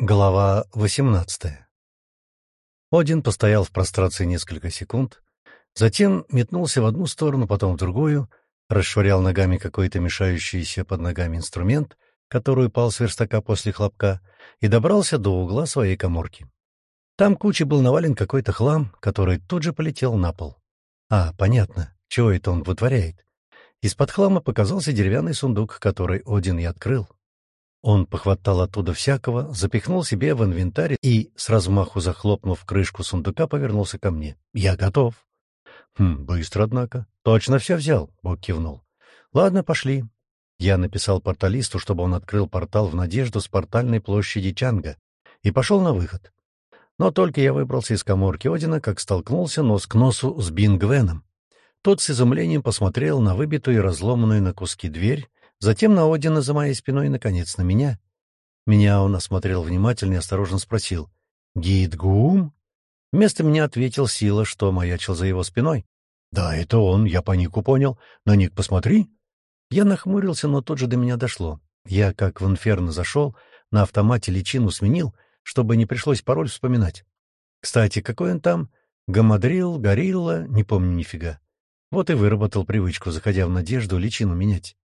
Глава 18 Один постоял в прострации несколько секунд, затем метнулся в одну сторону, потом в другую, расшвырял ногами какой-то мешающийся под ногами инструмент, который упал с верстака после хлопка, и добрался до угла своей коморки. Там кучей был навален какой-то хлам, который тут же полетел на пол. А, понятно, чего это он вытворяет. Из-под хлама показался деревянный сундук, который Один и открыл. Он похватал оттуда всякого, запихнул себе в инвентарь и, с размаху захлопнув крышку сундука, повернулся ко мне. «Я готов». «Хм, быстро, однако». «Точно все взял», — Бог кивнул. «Ладно, пошли». Я написал порталисту, чтобы он открыл портал в надежду с портальной площади Чанга, и пошел на выход. Но только я выбрался из коморки Одина, как столкнулся нос к носу с Бингвеном. Тот с изумлением посмотрел на выбитую и разломанную на куски дверь, Затем на Одина за моей спиной и, наконец, на меня. Меня он осмотрел внимательно и осторожно спросил. «Гидгум?» Вместо меня ответил Сила, что маячил за его спиной. «Да, это он, я по нику понял. На ник посмотри». Я нахмурился, но тут же до меня дошло. Я, как в инферно зашел, на автомате личину сменил, чтобы не пришлось пароль вспоминать. Кстати, какой он там? Гамадрил, горилла, не помню нифига. Вот и выработал привычку, заходя в надежду, личину менять.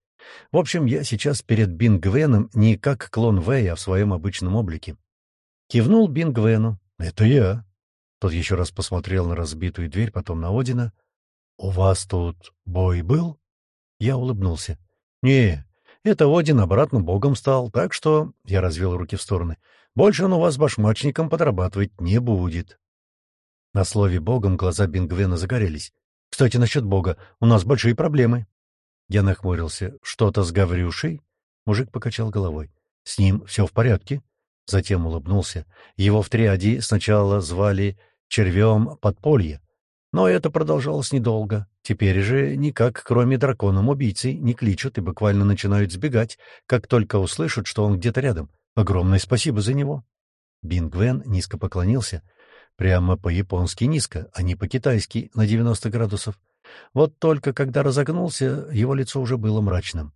В общем, я сейчас перед Бингвеном не как клон Вэя, а в своем обычном облике. Кивнул Бингвену. «Это я». Тот еще раз посмотрел на разбитую дверь, потом на Одина. «У вас тут бой был?» Я улыбнулся. «Не, это Один обратно богом стал, так что...» Я развел руки в стороны. «Больше он у вас башмачником подрабатывать не будет». На слове «богом» глаза Бингвена загорелись. «Кстати, насчет бога. У нас большие проблемы». Я нахмурился. «Что-то с Гаврюшей?» Мужик покачал головой. «С ним все в порядке?» Затем улыбнулся. Его в триаде сначала звали червем подполье. Но это продолжалось недолго. Теперь же никак, кроме драконом убийцы, не кличут и буквально начинают сбегать, как только услышат, что он где-то рядом. Огромное спасибо за него. Бингвен низко поклонился. Прямо по-японски низко, а не по-китайски на 90 градусов. Вот только когда разогнулся, его лицо уже было мрачным.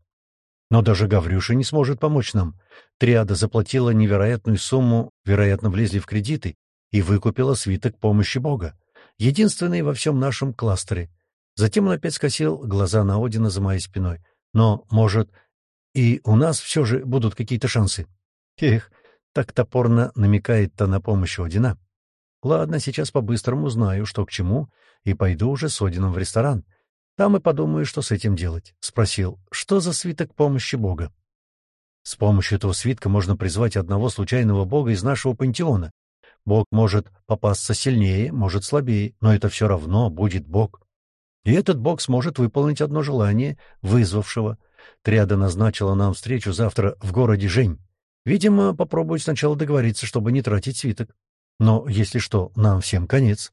Но даже Гаврюша не сможет помочь нам. Триада заплатила невероятную сумму, вероятно, влезли в кредиты, и выкупила свиток помощи Бога. Единственный во всем нашем кластере. Затем он опять скосил глаза на Одина за моей спиной. Но, может, и у нас все же будут какие-то шансы. Эх, так топорно намекает-то на помощь Одина. Ладно, сейчас по-быстрому узнаю, что к чему, и пойду уже с Одином в ресторан. Там и подумаю, что с этим делать. Спросил, что за свиток помощи Бога? С помощью этого свитка можно призвать одного случайного бога из нашего пантеона. Бог может попасться сильнее, может слабее, но это все равно будет бог. И этот бог сможет выполнить одно желание вызвавшего. Триада назначила нам встречу завтра в городе Жень. Видимо, попробует сначала договориться, чтобы не тратить свиток. Но, если что, нам всем конец.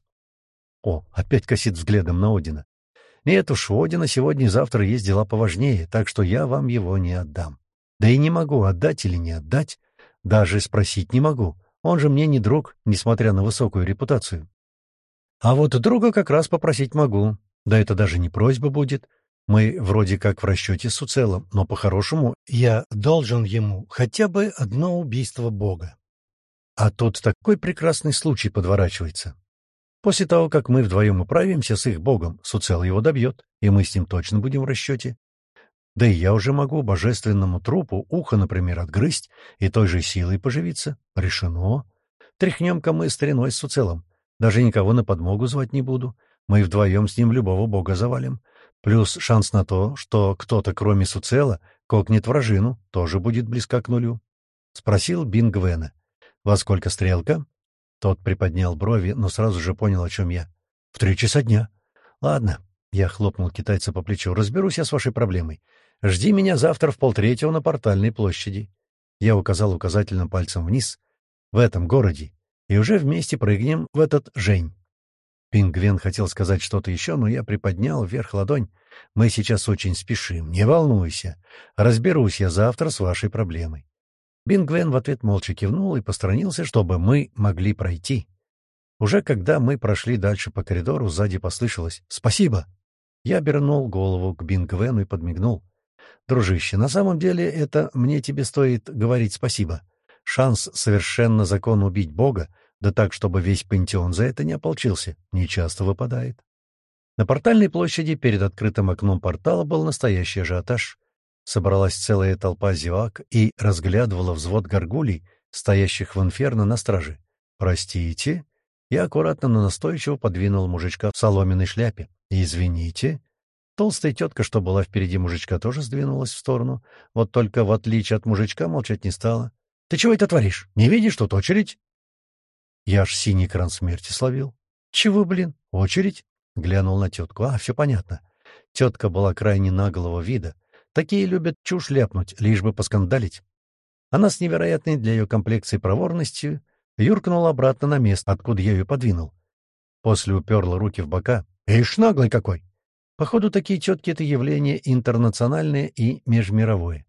О, опять косит взглядом на Одина. Нет уж, у Одина сегодня и завтра есть дела поважнее, так что я вам его не отдам. Да и не могу отдать или не отдать. Даже спросить не могу. Он же мне не друг, несмотря на высокую репутацию. А вот друга как раз попросить могу. Да это даже не просьба будет. Мы вроде как в расчете с уцелом, но по-хорошему я должен ему хотя бы одно убийство Бога. А тут такой прекрасный случай подворачивается. После того, как мы вдвоем управимся с их богом, Суцел его добьет, и мы с ним точно будем в расчете. Да и я уже могу божественному трупу ухо, например, отгрызть и той же силой поживиться. Решено. Тряхнем-ка мы стариной с Суцелом. Даже никого на подмогу звать не буду. Мы вдвоем с ним любого бога завалим. Плюс шанс на то, что кто-то, кроме Суцела, кокнет вражину, тоже будет близка к нулю. Спросил Бингвена. «Во сколько стрелка?» Тот приподнял брови, но сразу же понял, о чем я. «В три часа дня». «Ладно», — я хлопнул китайца по плечу, — «разберусь я с вашей проблемой. Жди меня завтра в полтретьего на портальной площади». Я указал указательным пальцем вниз, в этом городе, и уже вместе прыгнем в этот Жень. Пингвин хотел сказать что-то еще, но я приподнял вверх ладонь. «Мы сейчас очень спешим, не волнуйся. Разберусь я завтра с вашей проблемой». Бингвен в ответ молча кивнул и посторонился, чтобы мы могли пройти. Уже когда мы прошли дальше по коридору, сзади послышалось «Спасибо!». Я обернул голову к Бингвену и подмигнул. «Дружище, на самом деле это мне тебе стоит говорить спасибо. Шанс совершенно законно убить Бога, да так, чтобы весь пантеон за это не ополчился, нечасто выпадает. На портальной площади перед открытым окном портала был настоящий ажиотаж. Собралась целая толпа зевак и разглядывала взвод горгулей, стоящих в инферно на страже. «Простите?» Я аккуратно, но настойчиво подвинул мужичка в соломенной шляпе. «Извините?» Толстая тетка, что была впереди мужичка, тоже сдвинулась в сторону. Вот только, в отличие от мужичка, молчать не стала. «Ты чего это творишь? Не видишь, тут очередь?» Я аж синий кран смерти словил. «Чего, блин? Очередь?» Глянул на тетку. «А, все понятно». Тетка была крайне наглого вида. Такие любят чушь ляпнуть, лишь бы поскандалить. Она с невероятной для ее комплекции проворностью юркнула обратно на место, откуда я ее подвинул. После уперла руки в бока. «Ишь, наглый какой!» Походу, такие тетки — это явление интернациональное и межмировое.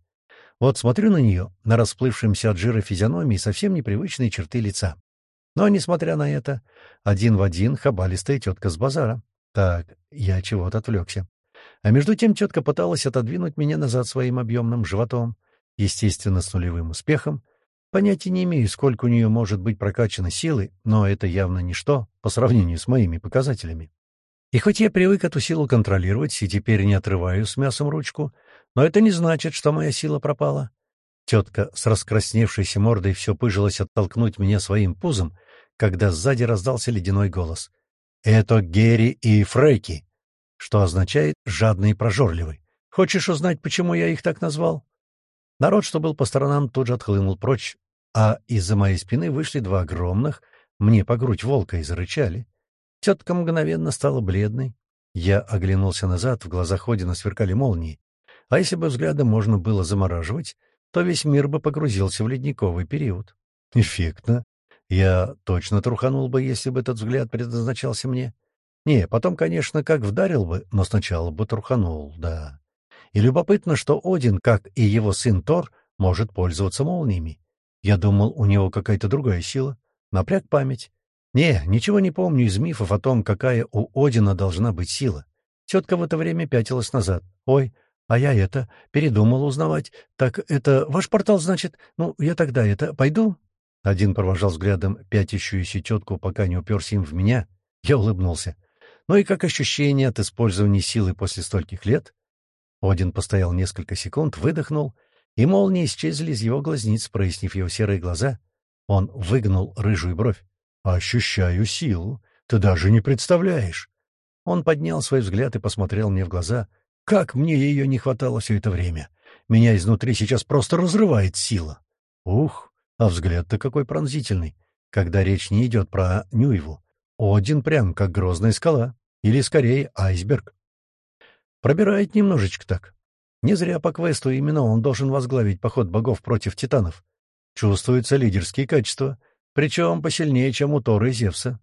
Вот смотрю на нее, на расплывшемся от жира физиономии совсем непривычные черты лица. Но, несмотря на это, один в один хабалистая тетка с базара. Так, я чего-то отвлекся. А между тем тетка пыталась отодвинуть меня назад своим объемным животом, естественно, с нулевым успехом. Понятия не имею, сколько у нее может быть прокачано силы, но это явно ничто по сравнению с моими показателями. И хоть я привык эту силу контролировать и теперь не отрываю с мясом ручку, но это не значит, что моя сила пропала. Тетка с раскрасневшейся мордой все пыжилась оттолкнуть меня своим пузом, когда сзади раздался ледяной голос. «Это Герри и Фрейки», что означает «жадный и прожорливый». Хочешь узнать, почему я их так назвал? Народ, что был по сторонам, тут же отхлынул прочь, а из-за моей спины вышли два огромных, мне по грудь волка, и зарычали. Тетка мгновенно стала бледной. Я оглянулся назад, в глазах Одина сверкали молнии. А если бы взглядом можно было замораживать, то весь мир бы погрузился в ледниковый период. Эффектно. Я точно труханул бы, если бы этот взгляд предназначался мне. Не, потом, конечно, как вдарил бы, но сначала бы труханул, да. И любопытно, что Один, как и его сын Тор, может пользоваться молниями. Я думал, у него какая-то другая сила. Напряг память. Не, ничего не помню из мифов о том, какая у Одина должна быть сила. Тетка в это время пятилась назад. «Ой, а я это, передумал узнавать. Так это ваш портал, значит? Ну, я тогда это, пойду?» Один провожал взглядом пятящуюся тетку, пока не уперся им в меня. Я улыбнулся. Ну и как ощущение от использования силы после стольких лет? Один постоял несколько секунд, выдохнул, и молнии исчезли из его глазниц, прояснив его серые глаза. Он выгнул рыжую бровь. «Ощущаю силу. Ты даже не представляешь». Он поднял свой взгляд и посмотрел мне в глаза. «Как мне ее не хватало все это время! Меня изнутри сейчас просто разрывает сила!» «Ух, а взгляд-то какой пронзительный, когда речь не идет про Нюеву. Один прям как грозная скала, или скорее айсберг. Пробирает немножечко так. Не зря по квесту именно он должен возглавить поход богов против титанов. Чувствуются лидерские качества, причем посильнее, чем у Тора и Зевса.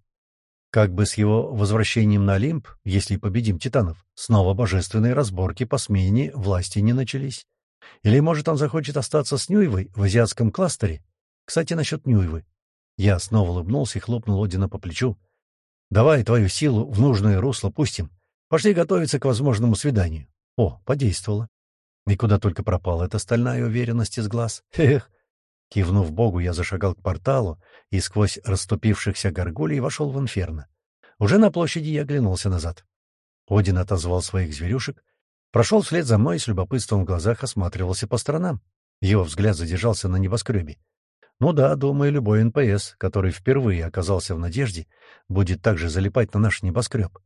Как бы с его возвращением на Олимп, если победим титанов, снова божественные разборки по смене власти не начались. Или, может, он захочет остаться с Нюевой в азиатском кластере, кстати, насчет Нюевы. Я снова улыбнулся и хлопнул Одина по плечу. «Давай твою силу в нужное русло пустим. Пошли готовиться к возможному свиданию». О, подействовало. И куда только пропала эта стальная уверенность из глаз. Эх! Кивнув Богу, я зашагал к порталу и сквозь расступившихся горгулей вошел в инферно. Уже на площади я оглянулся назад. Один отозвал своих зверюшек, прошел вслед за мной и с любопытством в глазах осматривался по сторонам. Его взгляд задержался на небоскребе. Ну да, думаю, любой НПС, который впервые оказался в надежде, будет также залипать на наш небоскреб.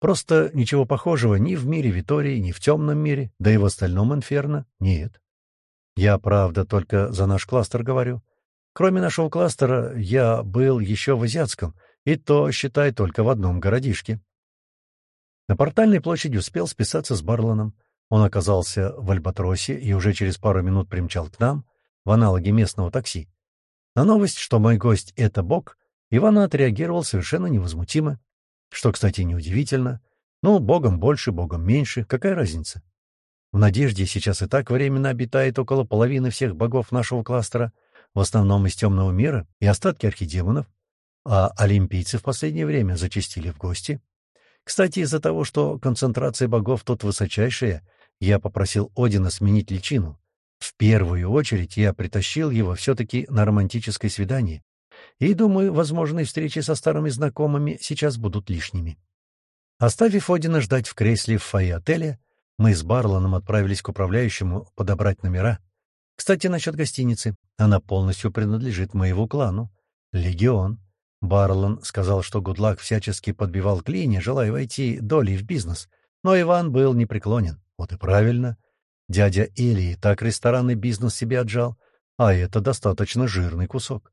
Просто ничего похожего ни в мире Витории, ни в темном мире, да и в остальном инферно нет. Я, правда, только за наш кластер говорю. Кроме нашего кластера, я был еще в Азиатском, и то, считай, только в одном городишке. На портальной площади успел списаться с Барланом. Он оказался в Альбатросе и уже через пару минут примчал к нам, в аналоге местного такси. На новость, что мой гость — это Бог, Иван отреагировал совершенно невозмутимо. Что, кстати, неудивительно. Ну, Богом больше, Богом меньше, какая разница? В Надежде сейчас и так временно обитает около половины всех богов нашего кластера, в основном из темного мира и остатки архидемонов, а олимпийцы в последнее время зачастили в гости. Кстати, из-за того, что концентрация богов тут высочайшая, я попросил Одина сменить личину. В первую очередь я притащил его все-таки на романтическое свидание. И, думаю, возможные встречи со старыми знакомыми сейчас будут лишними. Оставив Одина ждать в кресле в фойе отеля, мы с Барланом отправились к управляющему подобрать номера. Кстати, насчет гостиницы. Она полностью принадлежит моему клану. Легион. Барлан сказал, что Гудлак всячески подбивал клини, желая войти долей в бизнес. Но Иван был непреклонен. Вот и правильно. Дядя Элии так ресторанный бизнес себе отжал, а это достаточно жирный кусок.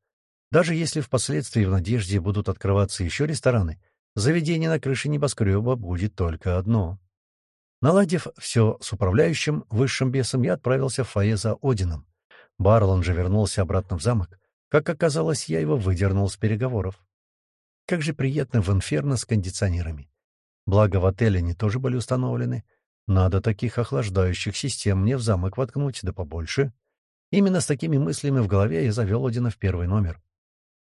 Даже если впоследствии в «Надежде» будут открываться еще рестораны, заведение на крыше небоскреба будет только одно. Наладив все с управляющим, высшим бесом, я отправился в фойе за Одином. Барлан же вернулся обратно в замок. Как оказалось, я его выдернул с переговоров. Как же приятно в инферно с кондиционерами. Благо, в отеле они тоже были установлены. Надо таких охлаждающих систем мне в замок воткнуть, да побольше. Именно с такими мыслями в голове я завел Одина в первый номер.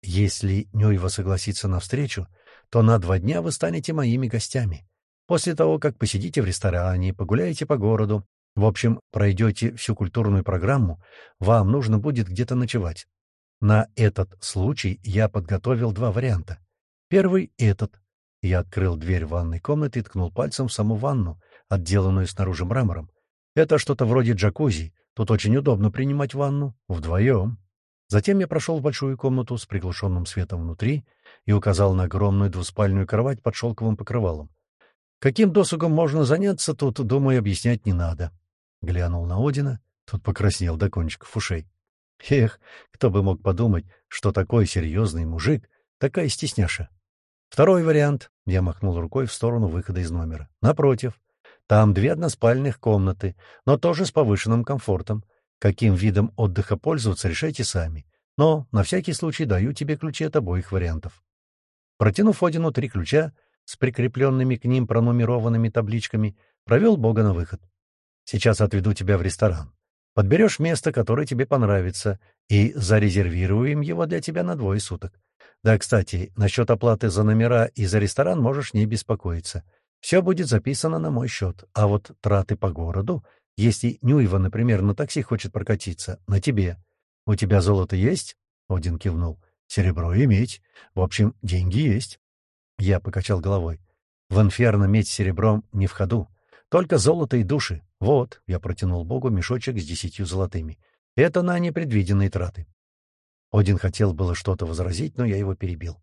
Если Нюева согласится на встречу, то на два дня вы станете моими гостями. После того, как посидите в ресторане, погуляете по городу, в общем, пройдете всю культурную программу, вам нужно будет где-то ночевать. На этот случай я подготовил два варианта. Первый — этот. Я открыл дверь ванной комнаты и ткнул пальцем в саму ванну, отделанную снаружи мрамором. Это что-то вроде джакузи. Тут очень удобно принимать ванну. Вдвоем. Затем я прошел в большую комнату с приглушенным светом внутри и указал на огромную двуспальную кровать под шелковым покрывалом. Каким досугом можно заняться, тут, думаю, объяснять не надо. Глянул на Одина, тот покраснел до кончиков ушей. Эх, кто бы мог подумать, что такой серьезный мужик, такая стесняша. Второй вариант. Я махнул рукой в сторону выхода из номера. Напротив. Там две односпальных комнаты, но тоже с повышенным комфортом. Каким видом отдыха пользоваться, решайте сами. Но на всякий случай даю тебе ключи от обоих вариантов. Протянув Одину три ключа, с прикрепленными к ним пронумерованными табличками, провел Бога на выход. «Сейчас отведу тебя в ресторан. Подберешь место, которое тебе понравится, и зарезервируем его для тебя на двое суток. Да, кстати, насчет оплаты за номера и за ресторан можешь не беспокоиться. Все будет записано на мой счет, а вот траты по городу, если Нюева, например, на такси хочет прокатиться, на тебе. У тебя золото есть?» — Один кивнул. «Серебро иметь. В общем, деньги есть». Я покачал головой. В инферно медь серебром не в ходу. Только золото и души. Вот, я протянул Богу мешочек с десятью золотыми. Это на непредвиденные траты. Один хотел было что-то возразить, но я его перебил.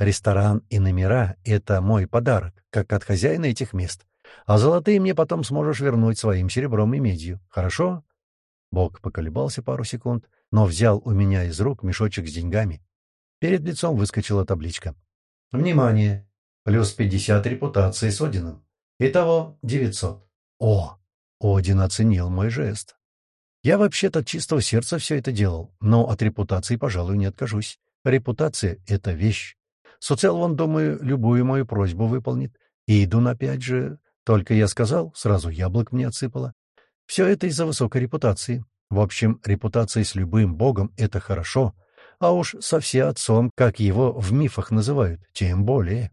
Ресторан и номера — это мой подарок, как от хозяина этих мест. А золотые мне потом сможешь вернуть своим серебром и медью. Хорошо? Бог поколебался пару секунд, но взял у меня из рук мешочек с деньгами. Перед лицом выскочила табличка. Внимание! Плюс 50 репутации с Одином. Итого 900. О! Один оценил мой жест. Я вообще-то от чистого сердца все это делал, но от репутации, пожалуй, не откажусь. Репутация — это вещь. Суцелван, думаю, любую мою просьбу выполнит. И Идун опять же, только я сказал, сразу яблок мне отсыпало. Все это из-за высокой репутации. В общем, репутация с любым богом — это хорошо, а уж со всеотцом, как его в мифах называют, тем более.